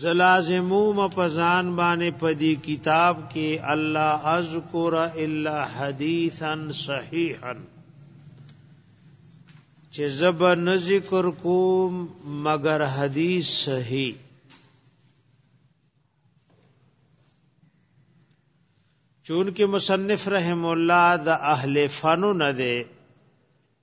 زلازموم پزان باندې پدی کتاب کې الله اذکر الا حدیثا صحیحا چې زب نه ذکر کوم مگر حدیث صحیح چون کې مصنف رحم الله د اهل فنو نه دی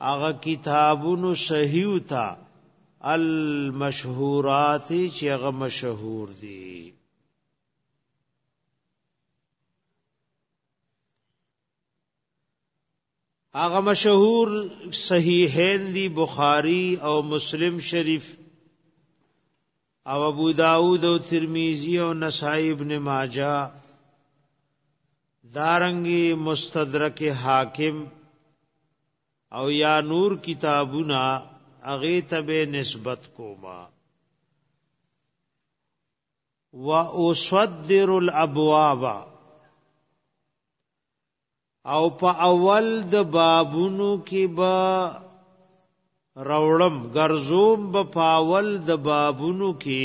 هغه کتابونو صحیح تا المشهورات چې هغه مشهور دي هغه مشهور صحیحین دی بخاری او مسلم شریف او ابو داود او ترمذی او نسائی ابن ماجه دارنګي مستدرک حاکم او یا نور کتابونه اغه ته به نسبت کوما واصدر الابواب او په اول د بابونو کې با روړم ګرزوم په پاول د بابونو کې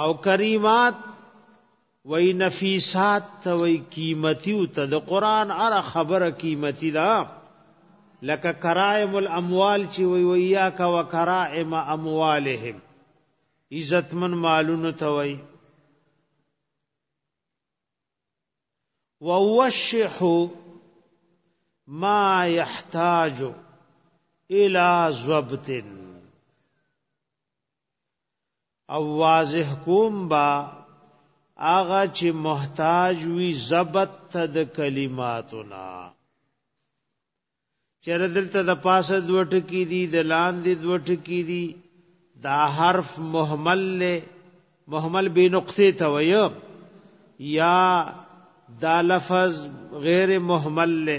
او کریمات وای نفیسات ته وای قیمتي او ته د قران اره خبره قیمتي ده لکه کرائم الاموال چې وای وای یا کا وکرائم اموالهم عزتمن مالونو ته وای ووشح ما يحتاج الى ضبط او واضح کوم با اغه چې محتاج وي ضبط ته د کلماتنا چر دلته د پاسه دوه ټکی دي د لاندې دوه ټکی دي دا حرف مهمل له مهمل به نقطه ته وي یا دا لفظ غیر مهمل له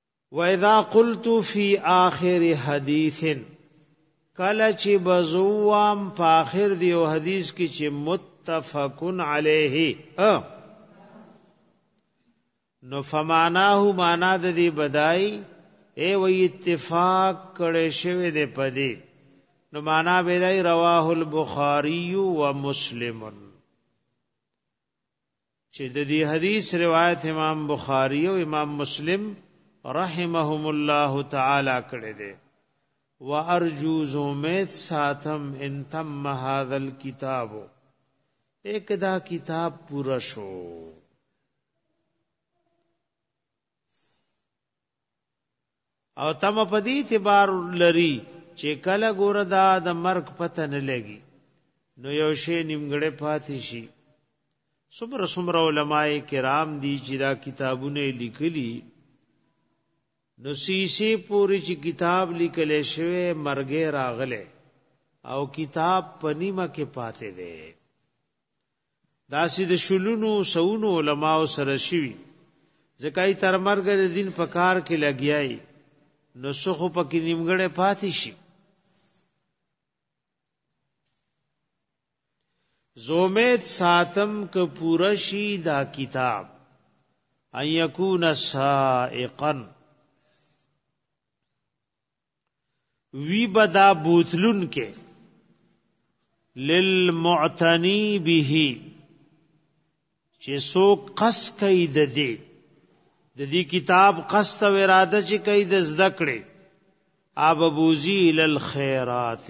واذا قلت فی آخر حدیث کله چې بزوام په آخر دی او حدیث کې چې متفقن علیه نو فماناه معنا د دې بدای ای و اتفاق کړي شوی دی پدې نو معنا بدای رواه البخاری و مسلمن چې د دې حدیث روایت امام بخاری او امام مسلم رحمهم الله تعالی کړی دی وارجو زومیت ساتم ان تم هذا الكتاب ایک دا کتاب پورا شو او تم په دې اعتبار لري چې کله ګور دا د مرګ پته نه لګي نو یو شی نیمګړې پاتې شي صبر سمر علماء کرام دي چې دا کتابونه لیکلي نو سیسی پوری چې کتاب لیکل شوی مرګه راغله او کتاب پنیمه کې پاتې دی داسې د شلونو سونو علماو سره شوي ځکای تر مرګ د دین په کار کې لګیای نو سخو پکې نیمګړې پاتې شي زومید ساتم که پورا شي دا کتاب ان یکون سائقا وی بدا بوتلون کې للمعتنی به چې سو قص کوي د دې د دې کتاب قصد او اراده چې کوي د زده کړې اب بوزی للخيرات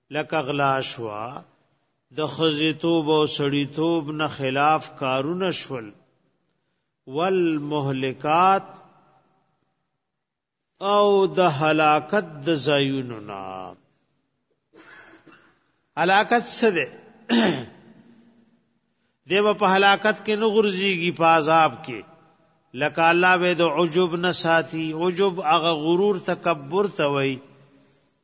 لکه غلا شوا د خزیتوب او سړیتوب نه خلاف کارونه شول والمهلکات او د هلاکت د زایونو نه هلاکت څه ده دیو په هلاکت کې نه غورځيږي په عذاب کې لکه الله به د عجب نه ساتي عجب هغه غرور تکبر ته وای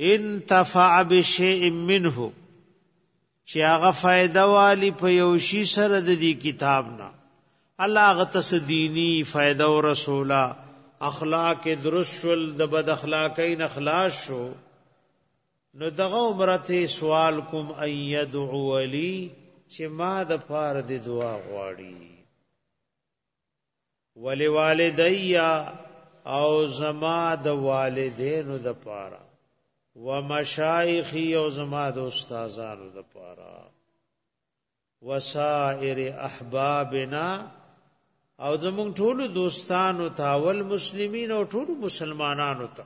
انتفع بشیء منه چې هغه فائدہ والی په یو شی سره د دې کتاب نه الله غتصدینی فائدہ او رسولا اخلاق درشل د بد اخلاقین اخلاص شو نو دغه عمرته سوال کوم ايدعو ولي چې ما د پاره د دعا غواړي ولوالدی او زما د والدینو د پاره ومشایخی او زما د استادانو د پاره وسائر احبابنا او زمون ټول دوستانو ته ول مسلمین او ټول مسلمانانو ته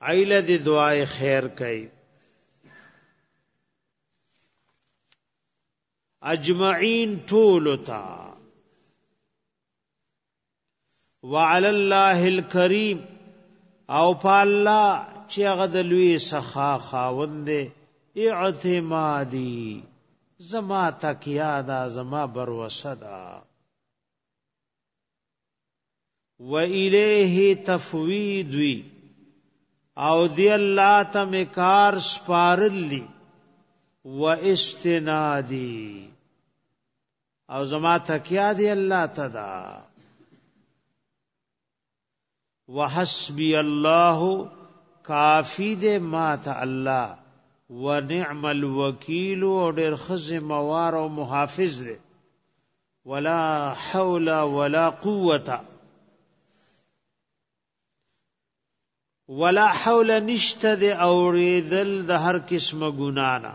ایله دی دعای خیر کوي اجمعین ټول تا وعلى الله الكريم او په الله چې هغه د لوی سخا خاوند اعتمادي زما تکیا دا زما بروسه ده و الیه تفوید وی او دی الله ته مکار سپارلی و استنادی او زما تکیا دی الله ته دا وحسبی الله کافی دې ماته الله ونعم الوکیل او ډېر خزه موار او محافظ دې ولا حول ولا قوت ولا حول نشته دې اوریدل د هر قسمه ګنا نه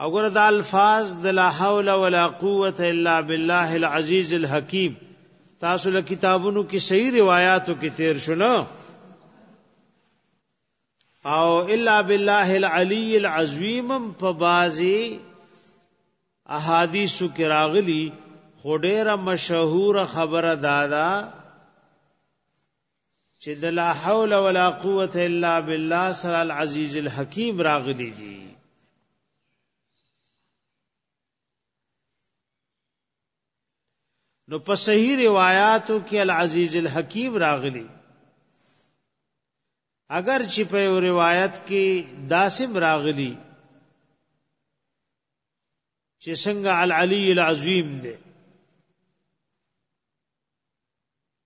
او ګره د الفاظ د لا حول ولا قوت الا بالله العزیز الحکیم تاسو له کتابونو کې صحیح روایتو کې تیر شونه او الا بالله العلی العظیم په بازي احادیثو کې راغلي خډېره مشهور خبره دادا چې د لا حول ولا قوت الا بالله سره العزیز الحکیم راغلی دي نو په صحیح روایتو کې العزیز الحکیم راغلی اگر چې په روایت کې داسم راغلی چې څنګه العلی العظیم دی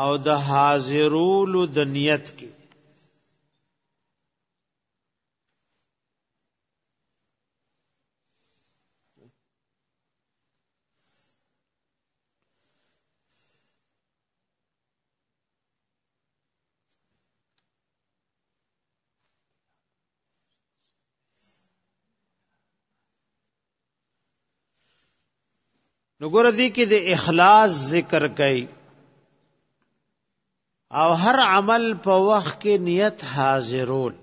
او د حاضرولو د نیت کې نو ګور دي کې د اخلاص ذکر کوي او هر عمل په وخت کې نیت حاضرول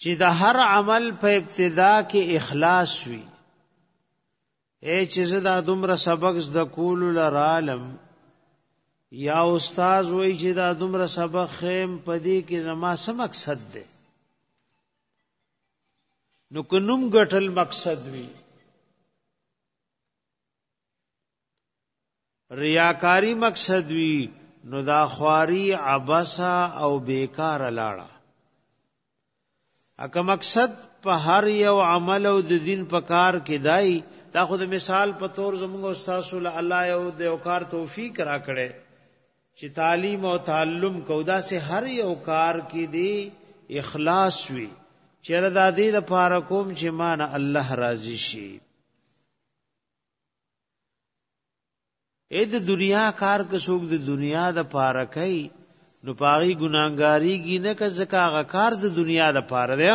چې د هر عمل په ابتدا کې اخلاص وي اے چې زدا دومره سبق ز د کول لرالم یا استاد وای چې دا دومره سبق خیم پدې کې زما سم مقصد ده نو کنوم غټل مقصد وی ریاکاری مقصد وی نو دا خواری عبسا او بیکار لاړه اکه مقصد په هر یو عمل او د دین په کار کې دای دا خود مثال په تور زموږ استاد صلی الله یو د یو کار توفیق را کړي چې تعلیم او تعلم کودا سه هر یو کار کې دی اخلاص وی چیرې د دې لپاره کوم چې مان الله راضي شي اې د دنیا کار که څوک د دنیا د پاره کوي نو پاغي ګناګاریږي نه که ځکه هغه کار د دنیا د پاره دی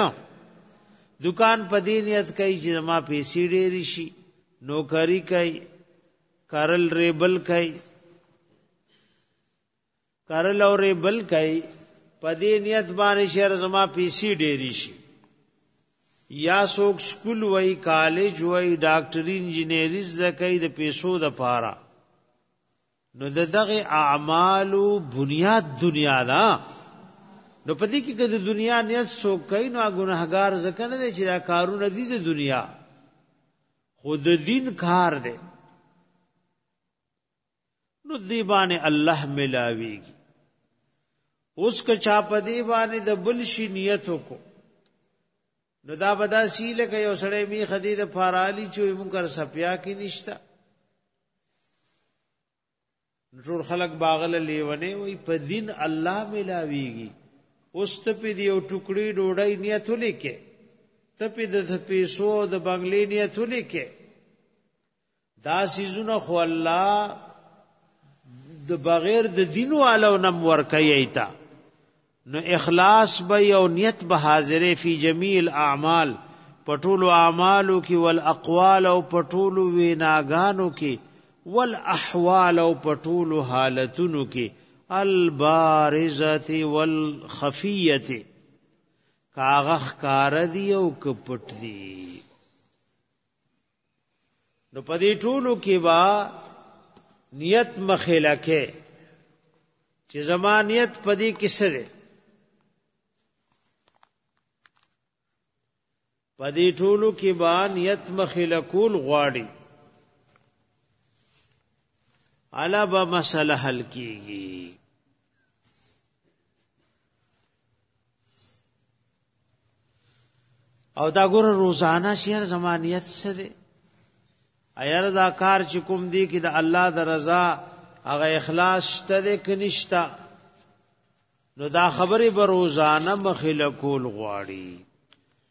دکان په دې نیت کوي چې ما پیسې ډېری شي نوکری کوي کارل ریبل کوي کرل او ریبل کوي په دې نیت باندې شهر زما پیسې ډېری شي یا څوک سکول وای کالج وای ډاکټري انجینری زده کوي د پیسو د پاره نو د دغه اعمالو بنیاد دنیا ده نو پدې کې که د دنیا نیت څوک کوي نو ګناهګار ځکه نه دی چې دا کارونه دي د دنیا خود دین کار دی نو دی باندې الله ملاويږي اوس که چا په دی باندې د بل شي نیت وکړو نو دا بدا سیله کې یو سړی می خدی د فارالی چې مونږه سپیا کې نشتا ټول خلق باغل لیونه وي په دین الله ملاويږي اوس ته په دی یو ټوکړي ډوډۍ نیت ولیکې ته په د پیسو د بنگلې نیت ولیکې دا سيزونه خو الله د بغیر د دین والو نم ور کوي ایتا نو اخلاص به او نیت به حاضرې فی جميع الاعمال پټول اعمالو کې ول اقوال او پټول ویناګانو کې ول احوال او پټول حالتونو کې البارزه والخفيه کاغخ کار دی او کپټ دی نو په دې ټولو کې با نیت مخېله کې چې زما نیت په دې کې څه دی په دې ټولو کې با نیت مخېله کول غواړي الا به مسله حل کیږي او دا ګور روزانه شهر زمانیت څه دی ایر دا کار چې کوم دی کې د الله د رضا هغه اخلاص شته دی که نشته نو دا خبرې به روزانه مخله کول غواړي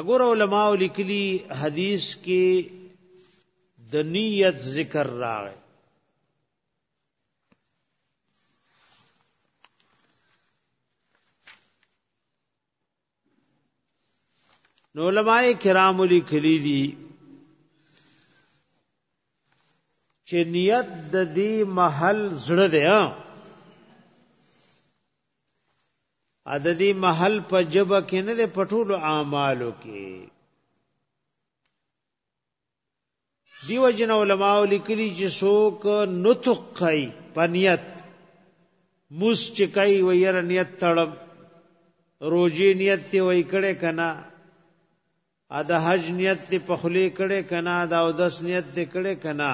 اګور علماء لیکلی حدیث کې د نیت ذکر راغی نو علماء کرام لیکلی دي چې نیت د دې محل زړه دی عددی محل په جبه کې نه د پټولو اعمالو کې دیو جن علماء لیکلی چې څوک نطق کوي پنیت موس چې کوي وير نیت تړم روزي نیت ته وای کړه کنا ا د حج نیت ته پخلی کړه کنا دا او دس نیت ته کړه کنا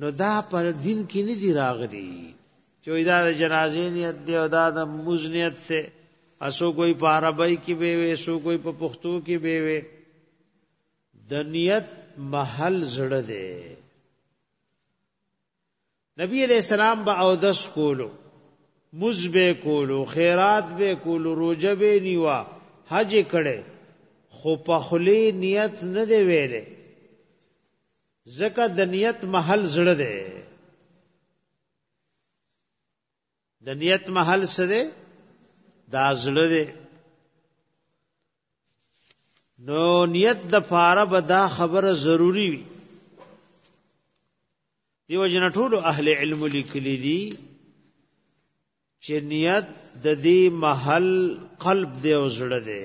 نو دا پر دین کې نه دی راغلی چې دا د جنازې نیت دی او دا د موز نیت ته اسو کوئی په عربی کې به وي اسو کوئی په پښتو کې به وي د نیت محل زړه دی نبی علیہ السلام به او دس کولو مز به کولو خیرات به کولو روزه به نیوا حج کړي خو په خلی نیت نه دی ویلې ځکه د نیت محل زړه دی د نیت محل څه دی دا زړه دی نو نیت د پاره به دا خبره ضروری وي دیو جن ټول اهل علم لیکلی دي چې نیت د دې محل قلب دی او زړه دی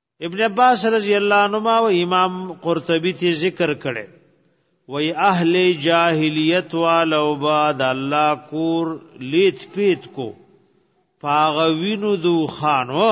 ابن عباس رضی الله عنهما او امام قرطبی تی ذکر کړي وی اهل جاهلیت والو بعد الله کور لیت پیت کو پاغوینو دو خانو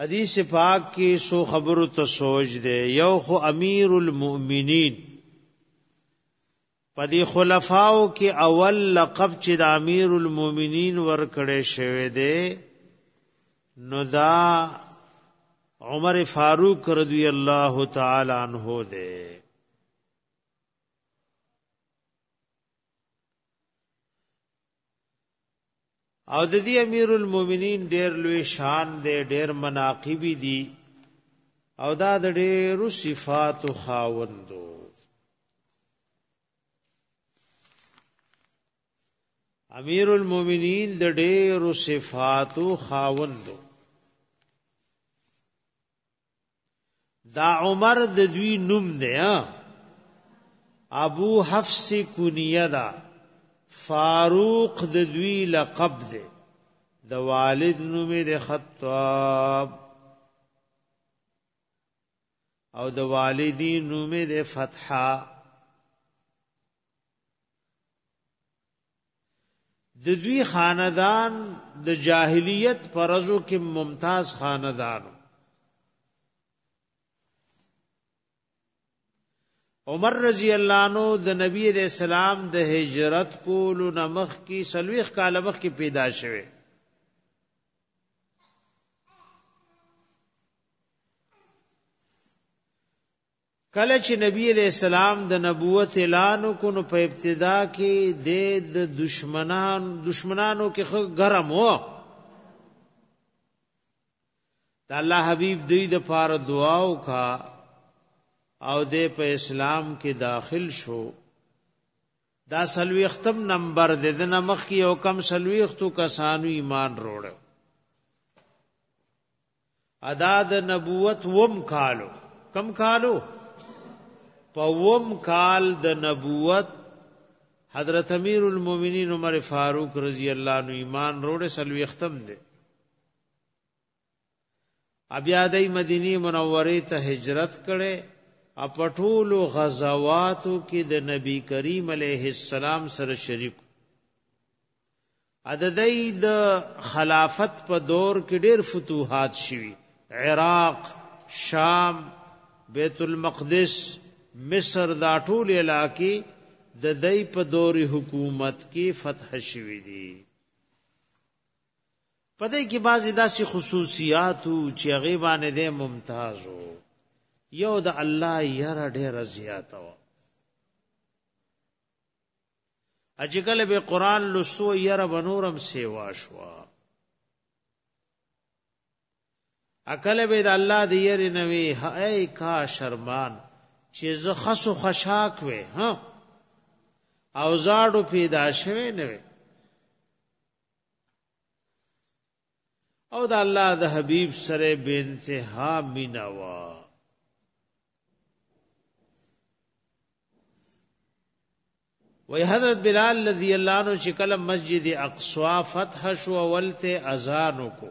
حدیث پاک کې سو خبرو ته سوچ دی یو خو امیر المؤمنین په دې خلفاو کې اول لقب چې د امیر المؤمنین ورکړې شوی دی نو دا عمر فاروق رضی الله تعالی عنہ دی او د دې امیر المؤمنین ډیر لوی شان دی ډیر مناقب دي او دا د ډیرو صفات خاوندو امیر المؤمنین د ډیرو صفاتو خاوندو دا عمر د دوی نوم دی ابو حفص کنیه دا فاروق د دوی لقب دی د والد نوم د خطاب او د والدی نوم د فتحه د دوی خاندان د جاهلیت پرزو کې ممتاز خاندانو عمر رضی الله عنه د نبی علیہ السلام د هجرت کولو نمخ کی سلويخ کال مخ کی پیدا شوه کله چې نبی علیہ السلام د نبوت اعلان کو نو په ابتدا کې د دشمنان دشمنانو کې خو ګرم وو د الله حبیب دوی د پاره دعا وکا او د په اسلام کې داخل شو دا سلوختم نمبر د دن مخ کې او کم سلوختو کسانو ایمان وروړ ادا د نبوت وم کالو کم کالو په وم کال د نبوت حضرت امیر المؤمنین عمر فاروق رضی الله عنه ایمان روړ سلوي ختم دي بیا د مدینه منوره ته هجرت کړي اپټولو غزواتو کې د نبی کریم علیه السلام سره شریک ددوی د خلافت په دور کې ډېر فتوحات شوي، عراق، شام، بیت المقدس، مصر دا ټولې علاقې ددوی په دور حکومت کې فتح شوي دي. په دې کې بعضې داسې خصوصیات وو چې هغې باندې دی ممتاز و. یو د الله یره ډېره زیاته وه. اجګل به قران لسو ير بنورم سیوا شوا اکل به د الله دی ير نوي هاي کا شرمان چې زه خصو خشاک وې ها او زاړو پیدا شوه نه وې او د الله د حبيب سره به انتها مینا وا وی حضرت بلال رضی الله عنه چې کله مسجد اقصا فتح شو ولته اذان کو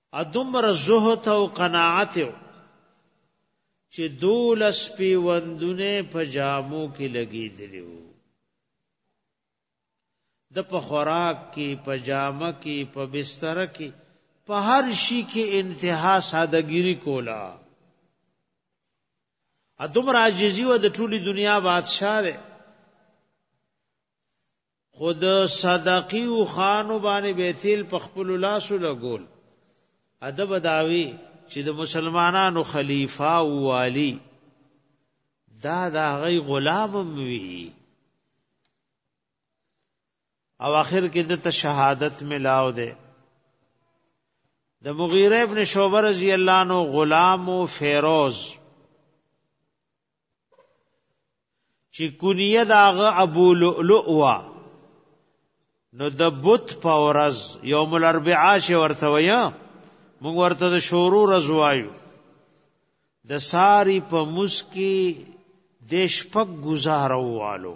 دومره زهد او قناعت و چې دولس پیوندونه په جامو کې لګېدلی وو د په خوراک کې په جامه کې په بستر کې په هر شي کې انتها سادهګيري کولا ادم راجزي و د ټولي دنیا بادشاہ دی خو د صدقي او خانو باندې به تیل په خپل لاسو لګول ادب داوی چې د مسلمانانو خلیفہ او والی دا دا غي غلام وی او اخر کې د شهادت ملاو ده د مغیره ابن شعبه رضی الله عنه غلام او فیروز چې کونیه داغه ابو لؤلؤ وا نو د بوت په ورځ یوم الاربعاء شي ورته ویا موږ ورته د شورو ورځ وایو د ساری په مسکی د شپږ گزاروالو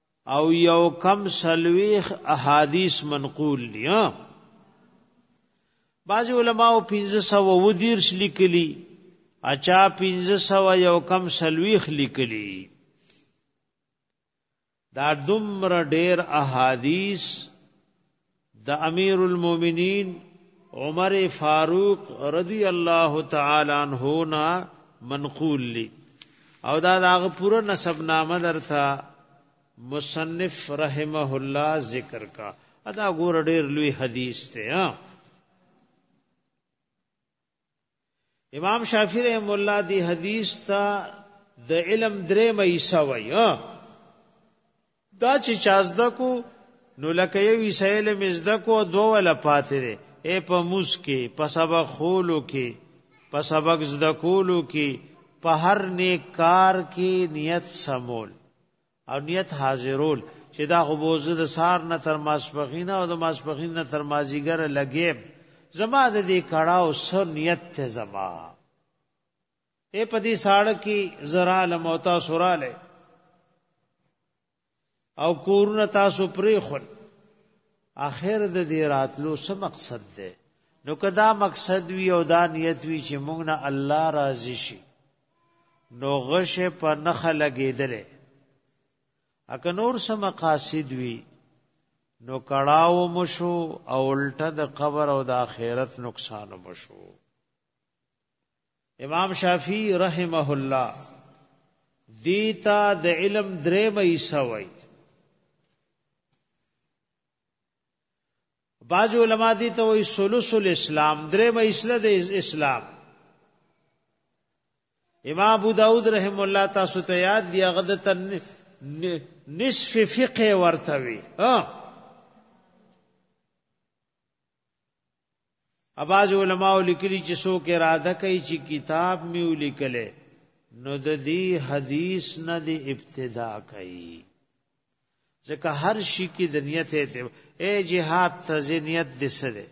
او یو کم سلویخ احادیث منقول دی بعض علماء 1510 لیکلی اچا 1500 یو کم سلویخ لیکلی دا دمر ډیر احادیث د امیر المومنین عمر فاروق رضی الله تعالی عنہ نا منقول لی او دا داغه پوره نسب نامه درته مصنف رحمه الله ذکر کا ادا ګور ډیر لوی حدیث ته امام شافعی رحم الله دی حدیث ته د علم درې مېسا وای دا چې چازده کو نو لکه یو وسایل مزده کو دوه ولا پاتې دی اے په موس کې په سبق خولو کې په سبق زده کولو کې په هر نیک کار کې نیت سمول او نیت حاضرول چې دا خو بوزه د سار نه تر ماسپخینه او د ماسپخین نه تر مازیګر لګیم زما د دې کړهو سر نیت ته زما اے پدی ساړه کې زرا لموتا سوراله او کورونه تاسو پرې خل اخر د دې راتلو څه مقصد ده نو کدا مقصد وی او دا نیت وی چې موږ نه الله راضي شي نو غشه په نخه لګېدلې اکه نور سم مقاصد وی نو کړاو مشو او الټه د قبر او د آخرت نقصان مشو امام شافعی رحمه الله دیتا د علم درې مې سوي بعض علما دي ته وایي ثلث الاسلام درې مې اسله د اسلام امام ابو داود رحم الله تاسو ته یاد دی هغه د نصف فقه ورته وی اباز علماء لیکلی چې سو کې اراده کوي چې کتاب میو لیکلې نو د دې حدیث نه د ابتدا کوي ځکه هر شي کې د نیت ته اے جهاد ته نیت دې سره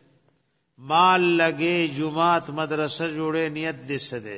مال لګې جمعات مدرسه جوړې نیت دې سره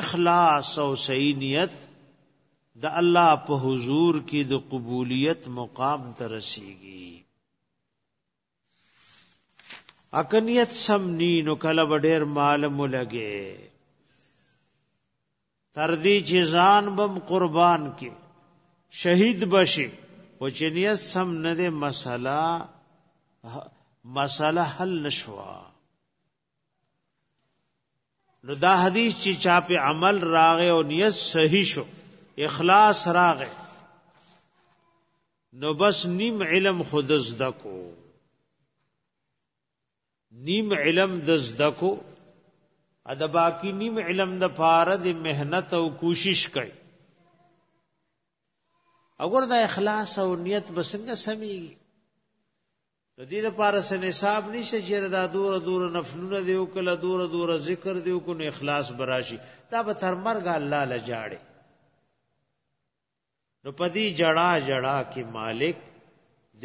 اخلاص او صحیح نیت د الله په حضور کې د قبولیت مقام ته رسیږي اکنیت سم نی نو کله ډیر مال ملګي تر دې چې ځان بم قربان کې شهید بشي او چې نیت سم نه ده مسله مسله حل نشوا نو دا حدیث چې چا په عمل راغې او نیت صحیح شو اخلاص راغې نو بس نیم علم خود زده کو نیم علم د زده کو ا د باقی نیم علم د پاره د مهنت او کوشش کوي اگر دا اخلاص او نیت بسنګ سمي د دې لپاره سن حساب نشته چې دا دور دور نفلونه دی او کله دور دور ذکر دی او کنه اخلاص براشي دا به تر مرګ الله لجاړي نو پدی جڑا جڑا کې مالک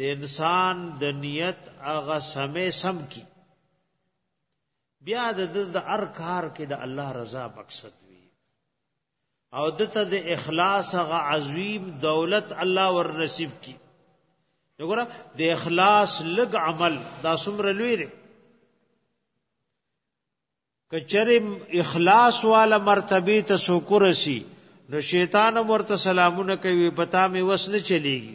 د انسان د نیت هغه سمې سم کی بیا د د ارکار کې د الله رضا مقصد وي او دته د اخلاص غ عظیم دولت الله ور نصیب کی وګوره د اخلاص لګ عمل دا څومره لوی دی کچره اخلاص والا مرتبه ته شکر شي نو شیطان ورته سلامونه کوي پتا می وس نه چلیږي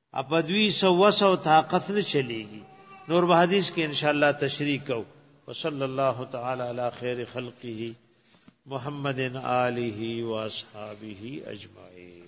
اپدوی سو وسو طاقت نه چلیږي نور به حدیث کې ان شاء الله تشریح کو وصلی الله تعالی علی خیر خلقه محمد آله و اصحابہ اجمعین